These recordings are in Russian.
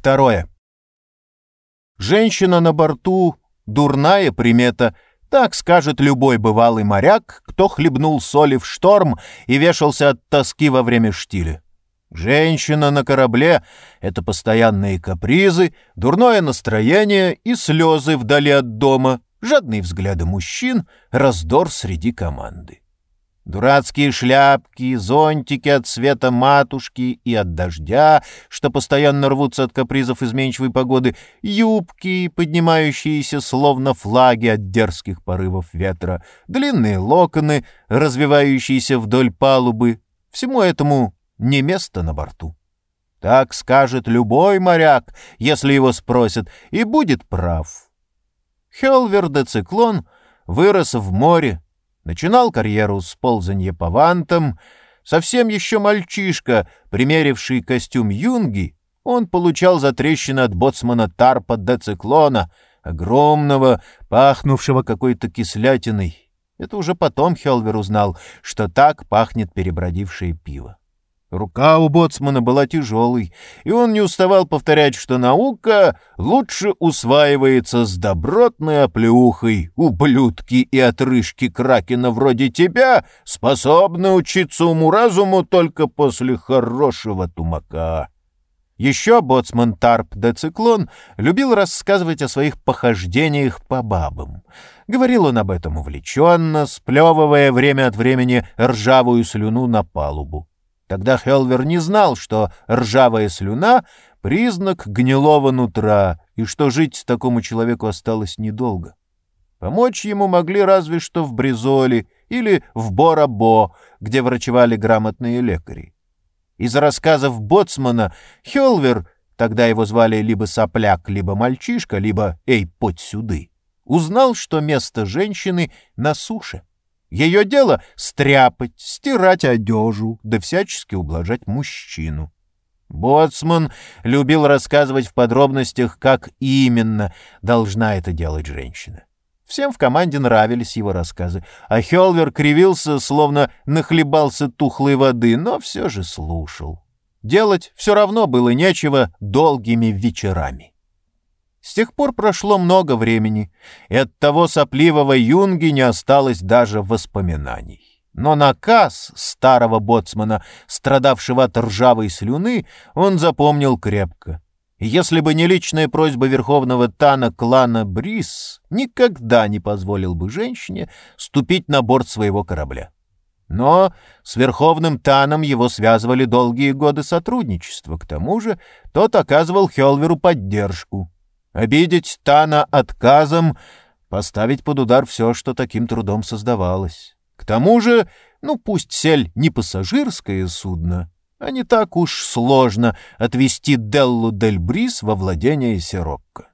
Второе. Женщина на борту — дурная примета, так скажет любой бывалый моряк, кто хлебнул соли в шторм и вешался от тоски во время штиля. Женщина на корабле — это постоянные капризы, дурное настроение и слезы вдали от дома, жадные взгляды мужчин, раздор среди команды. Дурацкие шляпки, зонтики от света матушки и от дождя, что постоянно рвутся от капризов изменчивой погоды, юбки, поднимающиеся словно флаги от дерзких порывов ветра, длинные локоны, развивающиеся вдоль палубы. Всему этому не место на борту. Так скажет любой моряк, если его спросят, и будет прав. Хелвер де Циклон вырос в море, начинал карьеру с ползанья по вантам. Совсем еще мальчишка, примеривший костюм юнги, он получал за трещины от боцмана Тарпа де Циклона, огромного, пахнувшего какой-то кислятиной. Это уже потом Хелвер узнал, что так пахнет перебродившее пиво. Рука у боцмана была тяжелой, и он не уставал повторять, что наука лучше усваивается с добротной оплеухой. Ублюдки и отрыжки кракена вроде тебя способны учиться уму-разуму только после хорошего тумака. Еще боцман Тарп де Циклон любил рассказывать о своих похождениях по бабам. Говорил он об этом увлеченно, сплевывая время от времени ржавую слюну на палубу. Тогда Хелвер не знал, что ржавая слюна — признак гнилого нутра, и что жить такому человеку осталось недолго. Помочь ему могли разве что в Бризоле или в Борабо, где врачевали грамотные лекари. Из рассказов Боцмана Хелвер, тогда его звали либо сопляк, либо мальчишка, либо «эй, подь сюды», узнал, что место женщины на суше. Ее дело — стряпать, стирать одежу, да всячески ублажать мужчину. Боцман любил рассказывать в подробностях, как именно должна это делать женщина. Всем в команде нравились его рассказы, а Хелвер кривился, словно нахлебался тухлой воды, но все же слушал. Делать все равно было нечего долгими вечерами. С тех пор прошло много времени, и от того сопливого юнги не осталось даже воспоминаний. Но наказ старого боцмана, страдавшего от ржавой слюны, он запомнил крепко. Если бы не личная просьба верховного тана клана Брис, никогда не позволил бы женщине ступить на борт своего корабля. Но с Верховным Таном его связывали долгие годы сотрудничества. К тому же тот оказывал Хелверу поддержку. Обидеть Тана отказом, поставить под удар все, что таким трудом создавалось. К тому же, ну пусть сель не пассажирское судно, а не так уж сложно отвести Деллу Дель Брис во владение Сирокко.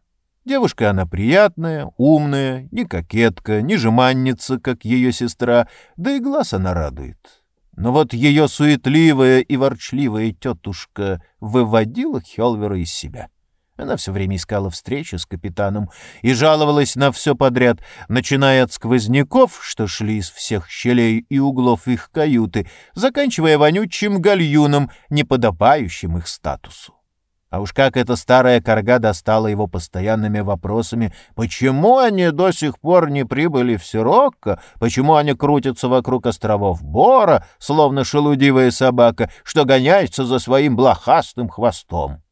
Девушка она приятная, умная, не кокетка, не жеманница, как ее сестра, да и глаз она радует. Но вот ее суетливая и ворчливая тетушка выводила Хелвера из себя. Она все время искала встречи с капитаном и жаловалась на все подряд, начиная от сквозняков, что шли из всех щелей и углов их каюты, заканчивая вонючим гальюном, не подобающим их статусу. А уж как эта старая корга достала его постоянными вопросами, почему они до сих пор не прибыли в Сирокко, почему они крутятся вокруг островов Бора, словно шелудивая собака, что гоняется за своим блохастым хвостом.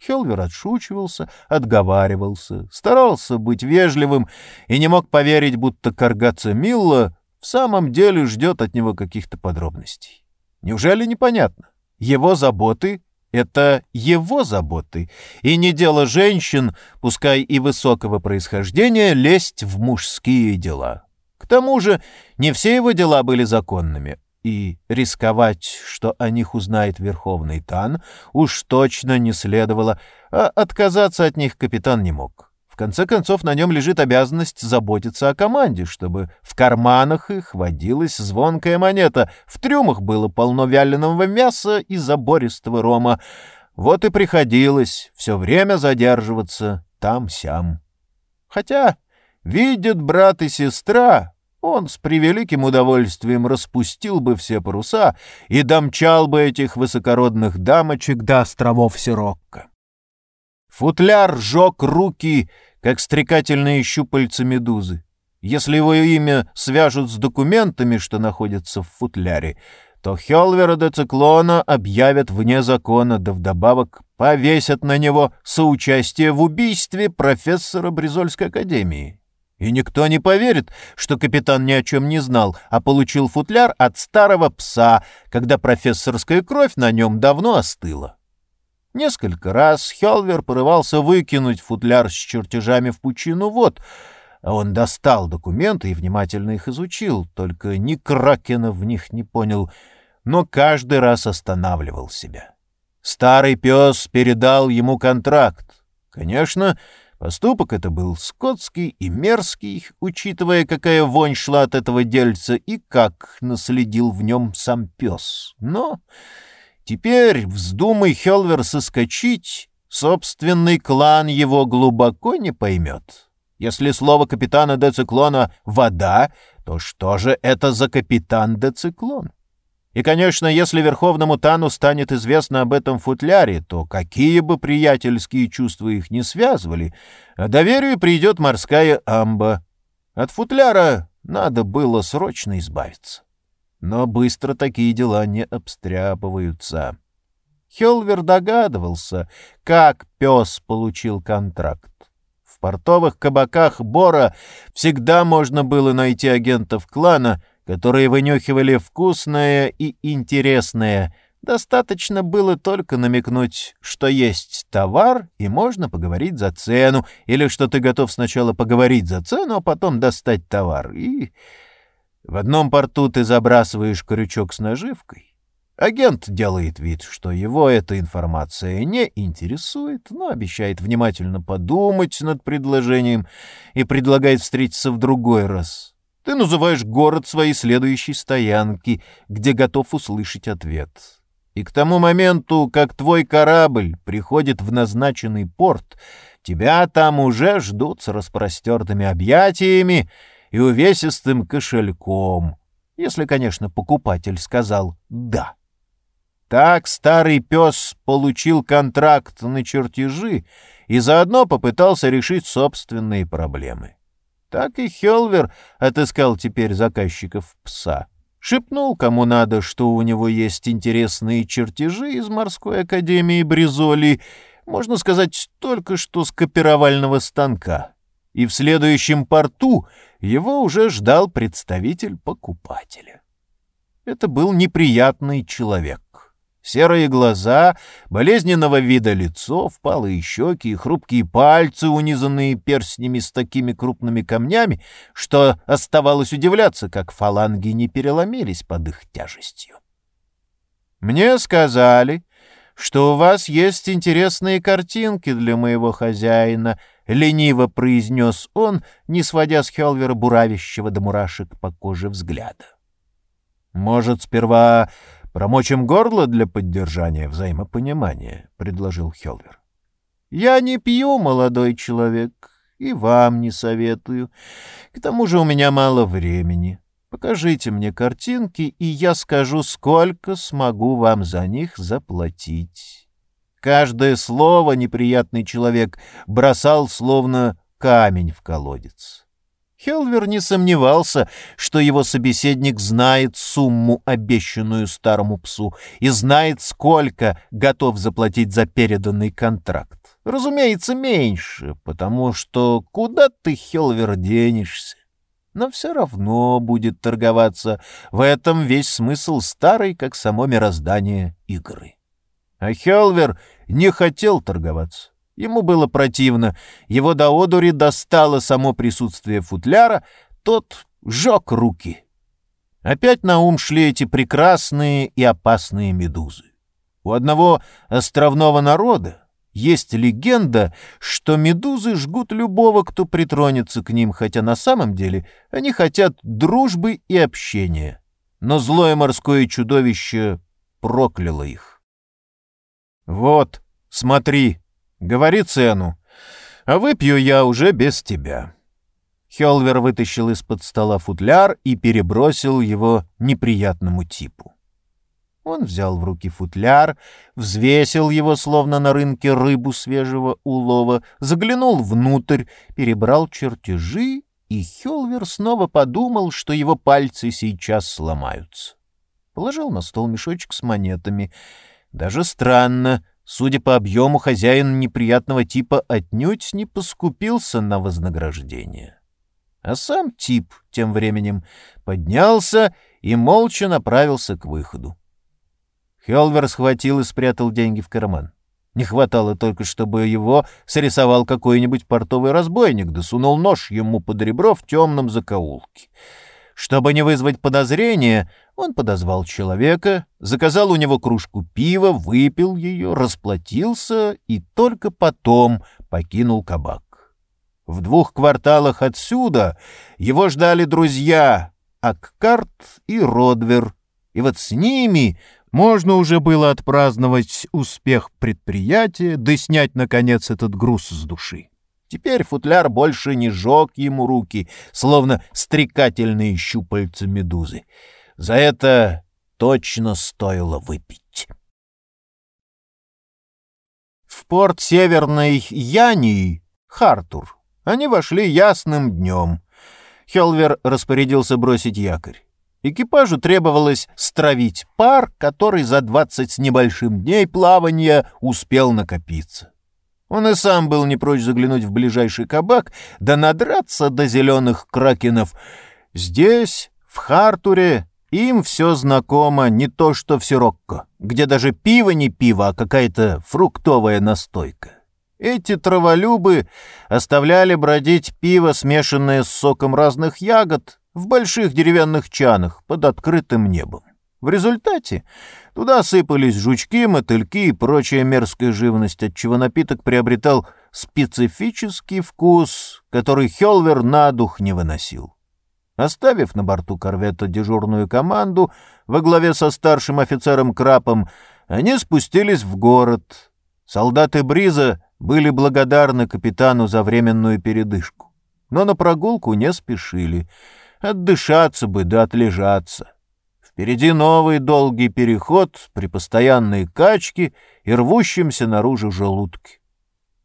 Хелвер отшучивался, отговаривался, старался быть вежливым и не мог поверить, будто Каргаца Милла в самом деле ждет от него каких-то подробностей. Неужели непонятно? Его заботы — это его заботы, и не дело женщин, пускай и высокого происхождения, лезть в мужские дела. К тому же не все его дела были законными, и рисковать, что о них узнает Верховный Тан, уж точно не следовало, а отказаться от них капитан не мог. В конце концов, на нем лежит обязанность заботиться о команде, чтобы в карманах их водилась звонкая монета, в трюмах было полно вяленого мяса и забористого рома. Вот и приходилось все время задерживаться там-сям. Хотя, видят брат и сестра, он с превеликим удовольствием распустил бы все паруса и домчал бы этих высокородных дамочек до островов Сирокко. Футляр жег руки, как стрекательные щупальца медузы. Если его имя свяжут с документами, что находятся в футляре, то Хелвера де Циклона объявят вне закона, да вдобавок повесят на него соучастие в убийстве профессора Бризольской академии. И никто не поверит, что капитан ни о чем не знал, а получил футляр от старого пса, когда профессорская кровь на нем давно остыла. Несколько раз Хелвер порывался выкинуть футляр с чертежами в пучину вод, он достал документы и внимательно их изучил, только ни Кракена в них не понял, но каждый раз останавливал себя. Старый пес передал ему контракт. Конечно, Поступок это был скотский и мерзкий, учитывая, какая вонь шла от этого дельца и как наследил в нем сам пес. Но теперь, вздумай Хелвер соскочить, собственный клан его глубоко не поймет. Если слово капитана Дециклона «вода», то что же это за капитан Дециклон? И, конечно, если Верховному Тану станет известно об этом футляре, то какие бы приятельские чувства их не связывали, а доверию придет морская амба. От футляра надо было срочно избавиться. Но быстро такие дела не обстряпываются. Хелвер догадывался, как пес получил контракт. В портовых кабаках Бора всегда можно было найти агентов клана — которые вынюхивали вкусное и интересное. Достаточно было только намекнуть, что есть товар, и можно поговорить за цену, или что ты готов сначала поговорить за цену, а потом достать товар. И в одном порту ты забрасываешь крючок с наживкой. Агент делает вид, что его эта информация не интересует, но обещает внимательно подумать над предложением и предлагает встретиться в другой раз. Ты называешь город своей следующей стоянки, где готов услышать ответ. И к тому моменту, как твой корабль приходит в назначенный порт, тебя там уже ждут с распростертыми объятиями и увесистым кошельком, если, конечно, покупатель сказал «да». Так старый пес получил контракт на чертежи и заодно попытался решить собственные проблемы. Так и Хелвер отыскал теперь заказчиков пса. Шепнул кому надо, что у него есть интересные чертежи из морской академии Бризоли, можно сказать, только что с копировального станка. И в следующем порту его уже ждал представитель покупателя. Это был неприятный человек. Серые глаза, болезненного вида лицо, впалые щеки и хрупкие пальцы, унизанные перстнями с такими крупными камнями, что оставалось удивляться, как фаланги не переломились под их тяжестью. «Мне сказали, что у вас есть интересные картинки для моего хозяина», — лениво произнес он, не сводя с Хелвера буравящего до мурашек по коже взгляда. «Может, сперва «Промочим горло для поддержания взаимопонимания», — предложил Хелвер. «Я не пью, молодой человек, и вам не советую. К тому же у меня мало времени. Покажите мне картинки, и я скажу, сколько смогу вам за них заплатить». Каждое слово неприятный человек бросал словно камень в колодец. Хелвер не сомневался, что его собеседник знает сумму, обещанную старому псу, и знает, сколько готов заплатить за переданный контракт. Разумеется, меньше, потому что куда ты, Хелвер, денешься? Но все равно будет торговаться. В этом весь смысл старой, как само мироздание, игры. А Хелвер не хотел торговаться. Ему было противно. Его до одури достало само присутствие футляра, тот жег руки. Опять на ум шли эти прекрасные и опасные медузы. У одного островного народа есть легенда, что медузы жгут любого, кто притронется к ним, хотя на самом деле они хотят дружбы и общения. Но злое морское чудовище прокляло их. «Вот, смотри», Говори цену, а выпью я уже без тебя». Хелвер вытащил из-под стола футляр и перебросил его неприятному типу. Он взял в руки футляр, взвесил его, словно на рынке рыбу свежего улова, заглянул внутрь, перебрал чертежи, и Хелвер снова подумал, что его пальцы сейчас сломаются. Положил на стол мешочек с монетами. Даже странно, судя по объему, хозяин неприятного типа отнюдь не поскупился на вознаграждение. А сам тип тем временем поднялся и молча направился к выходу. Хелвер схватил и спрятал деньги в карман. Не хватало только, чтобы его срисовал какой-нибудь портовый разбойник, да сунул нож ему под ребро в темном закоулке. Чтобы не вызвать подозрения, он подозвал человека, заказал у него кружку пива, выпил ее, расплатился и только потом покинул кабак. В двух кварталах отсюда его ждали друзья Аккарт и Родвер, и вот с ними можно уже было отпраздновать успех предприятия, да снять, наконец, этот груз с души. Теперь футляр больше не жег ему руки, словно стрекательные щупальца медузы. За это точно стоило выпить. В порт Северной Янии, Хартур, они вошли ясным днем. Хелвер распорядился бросить якорь. Экипажу требовалось стравить пар, который за двадцать с небольшим дней плавания успел накопиться. Он и сам был не прочь заглянуть в ближайший кабак, да надраться до зеленых кракенов. Здесь, в Хартуре, им все знакомо, не то что в Сирокко, где даже пиво не пиво, а какая-то фруктовая настойка. Эти траволюбы оставляли бродить пиво, смешанное с соком разных ягод, в больших деревянных чанах под открытым небом. В результате туда сыпались жучки, мотыльки и прочая мерзкая живность, отчего напиток приобретал специфический вкус, который Хелвер на дух не выносил. Оставив на борту корвета дежурную команду во главе со старшим офицером Крапом, они спустились в город. Солдаты Бриза были благодарны капитану за временную передышку, но на прогулку не спешили — Отдышаться бы да отлежаться. Впереди новый долгий переход при постоянной качке и рвущемся наружу желудке.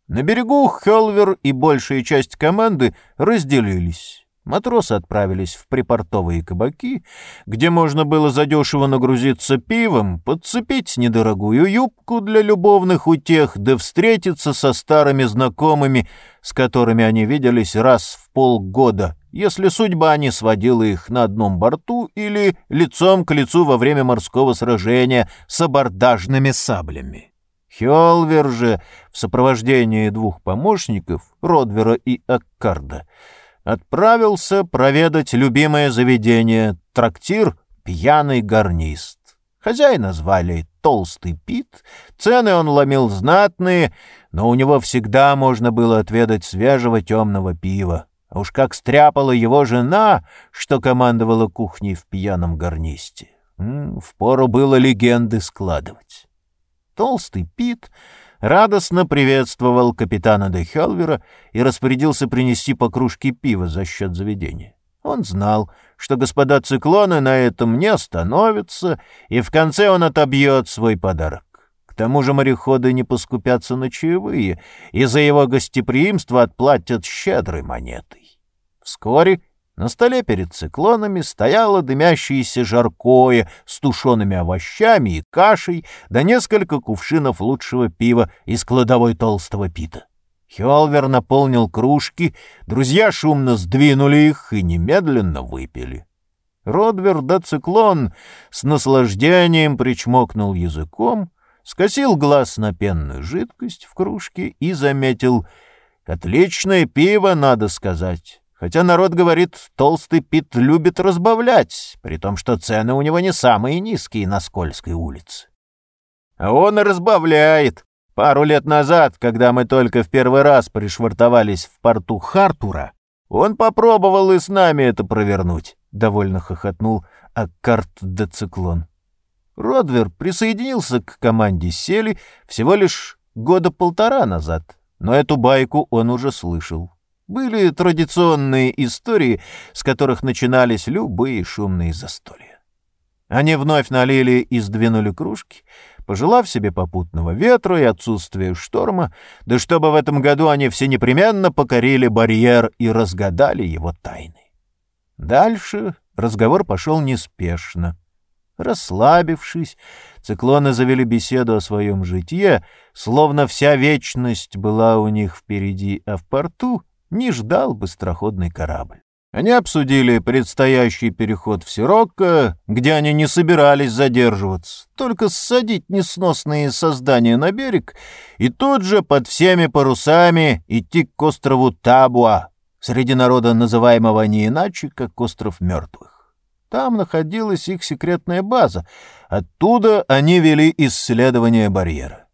На берегу Хелвер и большая часть команды разделились. Матросы отправились в припортовые кабаки, где можно было задешево нагрузиться пивом, подцепить недорогую юбку для любовных утех, да встретиться со старыми знакомыми, с которыми они виделись раз в полгода, если судьба не сводила их на одном борту или лицом к лицу во время морского сражения с абордажными саблями. Хелвер же в сопровождении двух помощников, Родвера и Аккарда, отправился проведать любимое заведение — трактир «Пьяный гарнист». Хозяина звали Толстый Пит, цены он ломил знатные, но у него всегда можно было отведать свежего темного пива. А уж как стряпала его жена, что командовала кухней в пьяном гарнисте. Впору было легенды складывать. Толстый Пит радостно приветствовал капитана де Хелвера и распорядился принести по кружке пива за счет заведения. Он знал, что господа циклоны на этом не остановятся, и в конце он отобьет свой подарок. К тому же мореходы не поскупятся на чаевые, и за его гостеприимство отплатят щедрой монетой. Вскоре на столе перед циклонами стояло дымящееся жаркое с тушеными овощами и кашей, да несколько кувшинов лучшего пива из кладовой толстого пита. Хелвер наполнил кружки, друзья шумно сдвинули их и немедленно выпили. Родвер да циклон с наслаждением причмокнул языком, скосил глаз на пенную жидкость в кружке и заметил «Отличное пиво, надо сказать». Хотя народ говорит, толстый Пит любит разбавлять, при том, что цены у него не самые низкие на Скользкой улице. А он и разбавляет. Пару лет назад, когда мы только в первый раз пришвартовались в порту Хартура, он попробовал и с нами это провернуть, — довольно хохотнул Аккарт де Циклон. Родвер присоединился к команде Сели всего лишь года полтора назад, но эту байку он уже слышал. Были традиционные истории, с которых начинались любые шумные застолья. Они вновь налили и сдвинули кружки, пожелав себе попутного ветра и отсутствия шторма, да чтобы в этом году они все непременно покорили барьер и разгадали его тайны. Дальше разговор пошел неспешно. Расслабившись, циклоны завели беседу о своем житье, словно вся вечность была у них впереди, а в порту не ждал быстроходный корабль. Они обсудили предстоящий переход в Сирокко, где они не собирались задерживаться, только ссадить несносные создания на берег и тут же под всеми парусами идти к острову Табуа, среди народа называемого не иначе, как остров мертвых. Там находилась их секретная база, оттуда они вели исследование барьера.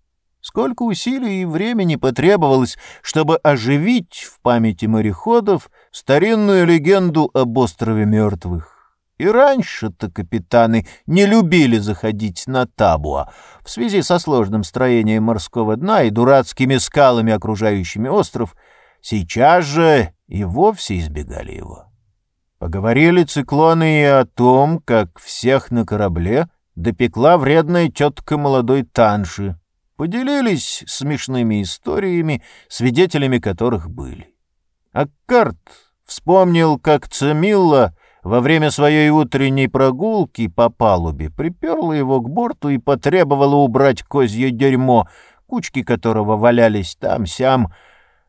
Сколько усилий и времени потребовалось, чтобы оживить в памяти мореходов старинную легенду об острове мертвых. И раньше-то капитаны не любили заходить на Табуа в связи со сложным строением морского дна и дурацкими скалами, окружающими остров. Сейчас же и вовсе избегали его. Поговорили циклоны и о том, как всех на корабле допекла вредная тетка молодой Танши — поделились смешными историями, свидетелями которых были. Аккарт вспомнил, как Цемилла во время своей утренней прогулки по палубе приперла его к борту и потребовала убрать козье дерьмо, кучки которого валялись там-сям,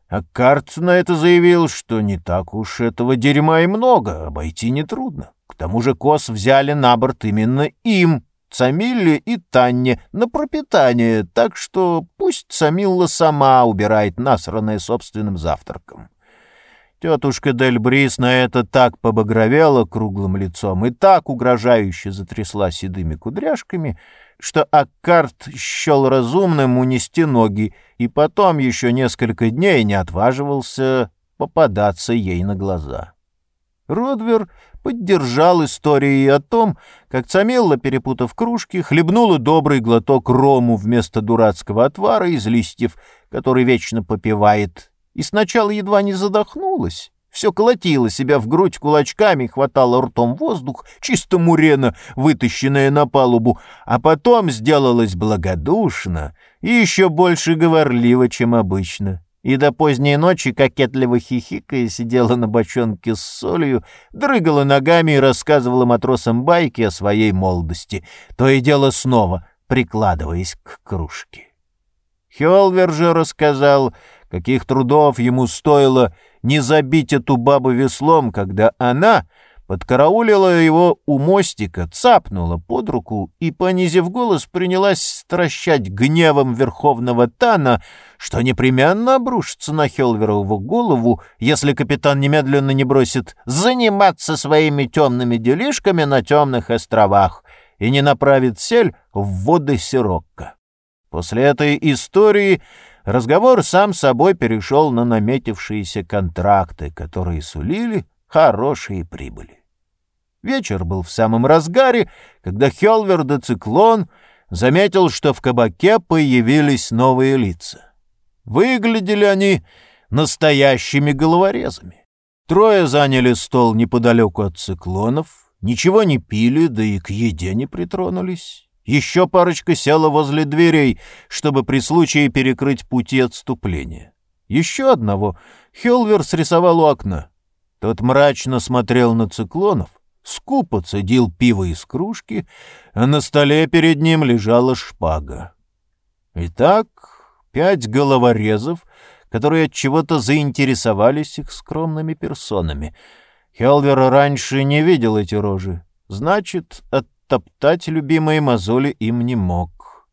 Аккарт на это заявил, что не так уж этого дерьма и много, обойти нетрудно. К тому же коз взяли на борт именно им, Самилле и Танне на пропитание, так что пусть Самилла сама убирает насранное собственным завтраком. Тетушка Дель Брис на это так побагровела круглым лицом и так угрожающе затрясла седыми кудряшками, что Аккарт счел разумным унести ноги и потом еще несколько дней не отваживался попадаться ей на глаза. Родвер поддержал истории о том, как Цамелла, перепутав кружки, хлебнула добрый глоток рому вместо дурацкого отвара из листьев, который вечно попивает, и сначала едва не задохнулась. Все колотило себя в грудь кулачками, хватало ртом воздух, чисто мурена, вытащенная на палубу, а потом сделалась благодушно и еще больше говорливо, чем обычно и до поздней ночи, кокетливо хихикая, сидела на бочонке с солью, дрыгала ногами и рассказывала матросам байки о своей молодости, то и дело снова прикладываясь к кружке. Хелвер же рассказал, каких трудов ему стоило не забить эту бабу веслом, когда она подкараулила его у мостика, цапнула под руку и, понизив голос, принялась стращать гневом верховного Тана, что непременно обрушится на Хелверову голову, если капитан немедленно не бросит заниматься своими темными делишками на темных островах и не направит сель в воды Сирокко. После этой истории разговор сам собой перешел на наметившиеся контракты, которые сулили хорошие прибыли. Вечер был в самом разгаре, когда Хелвер де Циклон заметил, что в кабаке появились новые лица. Выглядели они настоящими головорезами. Трое заняли стол неподалеку от циклонов, ничего не пили, да и к еде не притронулись. Еще парочка села возле дверей, чтобы при случае перекрыть пути отступления. Еще одного Хелвер срисовал у окна. Тот мрачно смотрел на циклонов, скупо цедил пиво из кружки, а на столе перед ним лежала шпага. Итак, пять головорезов, которые от чего-то заинтересовались их скромными персонами. Хелвер раньше не видел эти рожи. Значит, оттоптать любимые мозоли им не мог.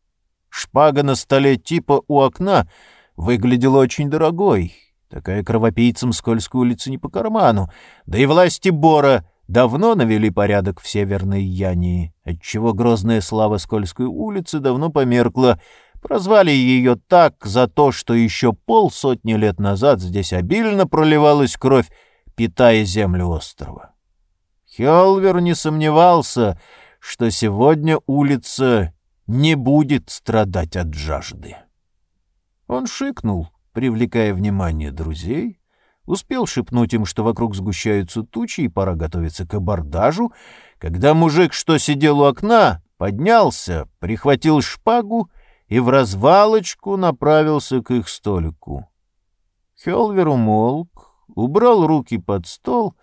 Шпага на столе типа у окна выглядела очень дорогой — Такая кровопийцам скользкой улицы не по карману. Да и власти Бора давно навели порядок в Северной Янии, отчего грозная слава скользкой улицы давно померкла. Прозвали ее так за то, что еще полсотни лет назад здесь обильно проливалась кровь, питая землю острова. Хелвер не сомневался, что сегодня улица не будет страдать от жажды. Он шикнул — привлекая внимание друзей, успел шепнуть им, что вокруг сгущаются тучи и пора готовиться к абордажу, когда мужик, что сидел у окна, поднялся, прихватил шпагу и в развалочку направился к их столику. Хелвер умолк, убрал руки под стол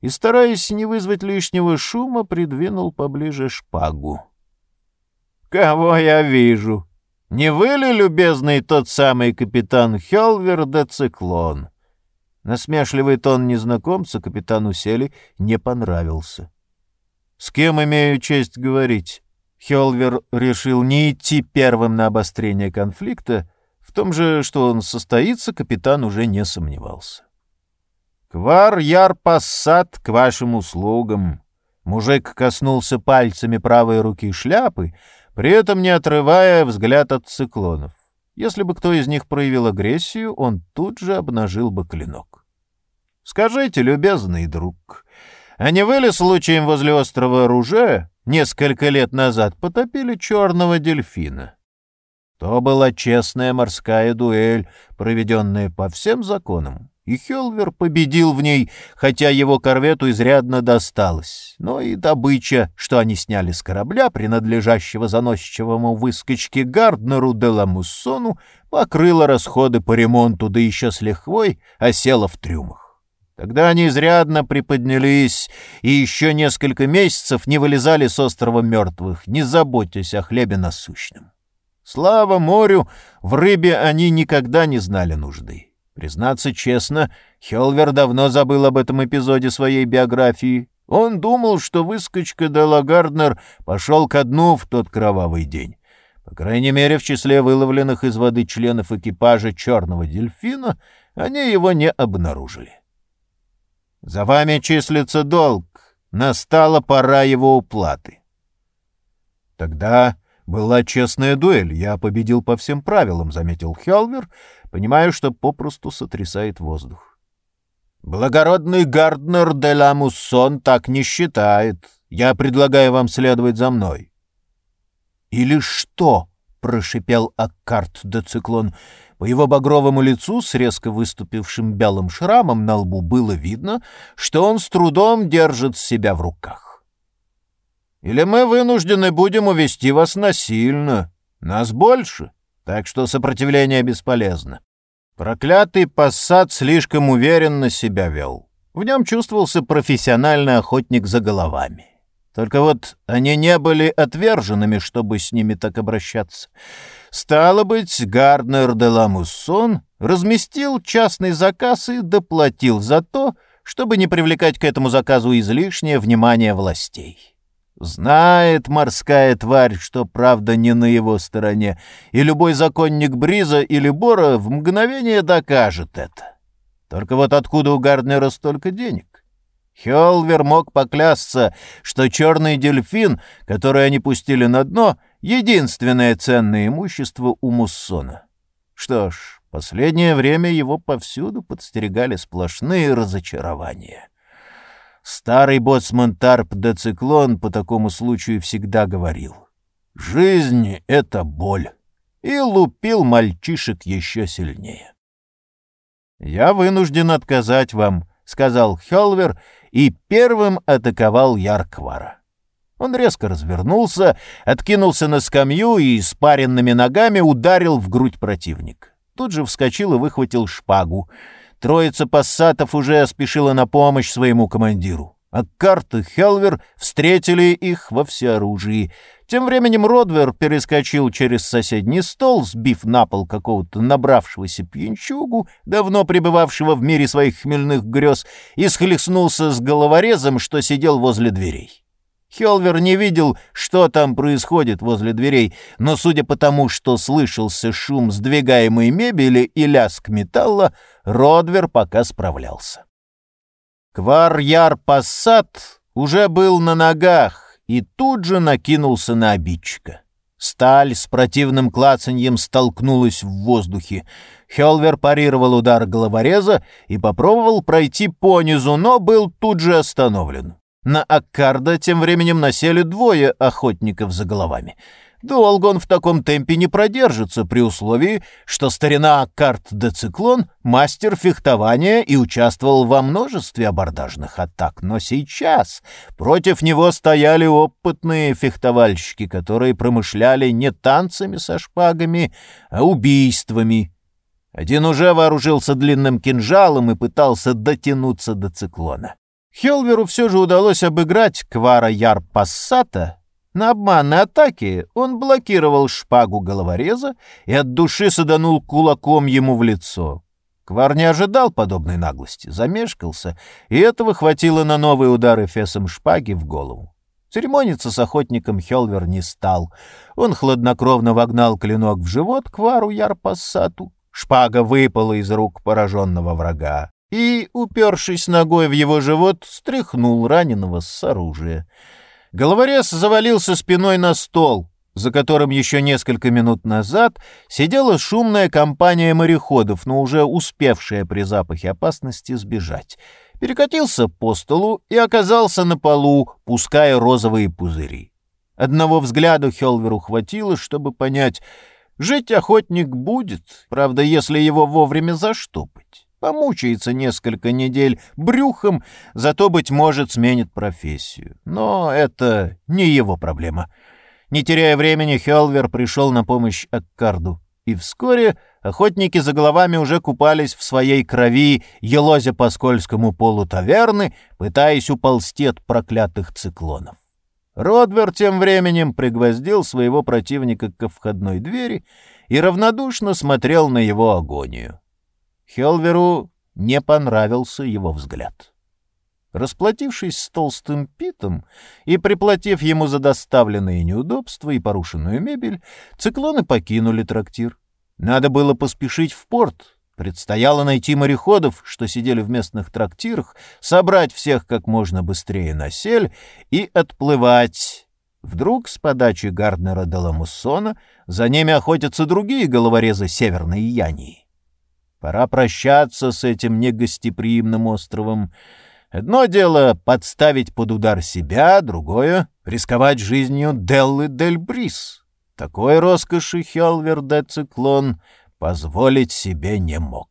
и, стараясь не вызвать лишнего шума, придвинул поближе шпагу. «Кого я вижу? Не вы ли, любезный, тот самый капитан Хелвер де Циклон?» Насмешливый тон незнакомца капитану Сели не понравился. «С кем имею честь говорить?» Хелвер решил не идти первым на обострение конфликта, в том же, что он состоится, капитан уже не сомневался. «Квар Яр Пассат к вашим услугам!» Мужик коснулся пальцами правой руки шляпы, при этом не отрывая взгляд от циклонов. Если бы кто из них проявил агрессию, он тут же обнажил бы клинок. «Скажите, любезный друг, а не вы ли случаем возле острова Руже несколько лет назад потопили черного дельфина?» То была честная морская дуэль, проведенная по всем законам, и Хелвер победил в ней, хотя его корвету изрядно досталось. Но и добыча, что они сняли с корабля, принадлежащего заносчивому выскочке Гарднеру де Ламуссону, покрыла расходы по ремонту, да еще с лихвой осела в трюмах. Тогда они изрядно приподнялись и еще несколько месяцев не вылезали с острова мертвых, не заботясь о хлебе насущном. Слава морю, в рыбе они никогда не знали нужды. Признаться честно, Хелвер давно забыл об этом эпизоде своей биографии. Он думал, что выскочка Делла Гарднер пошел ко дну в тот кровавый день. По крайней мере, в числе выловленных из воды членов экипажа черного дельфина они его не обнаружили. «За вами числится долг. Настала пора его уплаты». Тогда «Была честная дуэль, я победил по всем правилам», — заметил Хелвер, понимая, что попросту сотрясает воздух. «Благородный Гарднер де ла Муссон так не считает. Я предлагаю вам следовать за мной». «Или что?» — прошипел Аккарт де Циклон. По его багровому лицу с резко выступившим белым шрамом на лбу было видно, что он с трудом держит себя в руках или мы вынуждены будем увести вас насильно. Нас больше, так что сопротивление бесполезно. Проклятый пассат слишком уверенно себя вел. В нем чувствовался профессиональный охотник за головами. Только вот они не были отверженными, чтобы с ними так обращаться. Стало быть, Гарднер де Ламуссон разместил частный заказ и доплатил за то, чтобы не привлекать к этому заказу излишнее внимание властей. Знает морская тварь, что правда не на его стороне, и любой законник Бриза или Бора в мгновение докажет это. Только вот откуда у Гарднера столько денег? Хелвер мог поклясться, что черный дельфин, который они пустили на дно, — единственное ценное имущество у Муссона. Что ж, последнее время его повсюду подстерегали сплошные разочарования. Старый боцман Тарп де Циклон по такому случаю всегда говорил. «Жизнь — это боль» и лупил мальчишек еще сильнее. «Я вынужден отказать вам», — сказал Хелвер и первым атаковал Ярквара. Он резко развернулся, откинулся на скамью и спаренными ногами ударил в грудь противника. Тут же вскочил и выхватил шпагу. Троица пассатов уже спешила на помощь своему командиру. А карты Хелвер встретили их во всеоружии. Тем временем Родвер перескочил через соседний стол, сбив на пол какого-то набравшегося пьянчугу, давно пребывавшего в мире своих хмельных грез, и схлестнулся с головорезом, что сидел возле дверей. Хелвер не видел, что там происходит возле дверей, но, судя по тому, что слышался шум сдвигаемой мебели и лязг металла, Родвер пока справлялся. Квар-Яр Пассат уже был на ногах и тут же накинулся на обидчика. Сталь с противным клацаньем столкнулась в воздухе. Хелвер парировал удар головореза и попробовал пройти понизу, но был тут же остановлен. На Аккарда тем временем насели двое охотников за головами. Долго он в таком темпе не продержится при условии, что старина Карт де Циклон — мастер фехтования и участвовал во множестве абордажных атак. Но сейчас против него стояли опытные фехтовальщики, которые промышляли не танцами со шпагами, а убийствами. Один уже вооружился длинным кинжалом и пытался дотянуться до циклона. Хелверу все же удалось обыграть Квара Яр Пассата, на обманной атаке он блокировал шпагу головореза и от души саданул кулаком ему в лицо. Квар не ожидал подобной наглости, замешкался, и этого хватило на новые удары фесом шпаги в голову. Церемониться с охотником Хелвер не стал. Он хладнокровно вогнал клинок в живот Квару Ярпассату. Шпага выпала из рук пораженного врага и, упершись ногой в его живот, стряхнул раненого с оружия. Головорез завалился спиной на стол, за которым еще несколько минут назад сидела шумная компания мореходов, но уже успевшая при запахе опасности сбежать. Перекатился по столу и оказался на полу, пуская розовые пузыри. Одного взгляда Хелверу хватило, чтобы понять, жить охотник будет, правда, если его вовремя заштопать помучается несколько недель брюхом, зато, быть может, сменит профессию. Но это не его проблема. Не теряя времени, Хелвер пришел на помощь Аккарду. И вскоре охотники за головами уже купались в своей крови, елозя по скользкому полу таверны, пытаясь уползти от проклятых циклонов. Родвер тем временем пригвоздил своего противника ко входной двери и равнодушно смотрел на его агонию. Хелверу не понравился его взгляд. Расплатившись с толстым Питом и приплатив ему за доставленные неудобства и порушенную мебель, циклоны покинули трактир. Надо было поспешить в порт. Предстояло найти мореходов, что сидели в местных трактирах, собрать всех как можно быстрее на сель и отплывать. Вдруг с подачи Гарднера де Ламуссона за ними охотятся другие головорезы Северной Янии. Пора прощаться с этим негостеприимным островом. Одно дело — подставить под удар себя, другое — рисковать жизнью Деллы Дель Брис. Такой роскоши Хелвер де Циклон позволить себе не мог.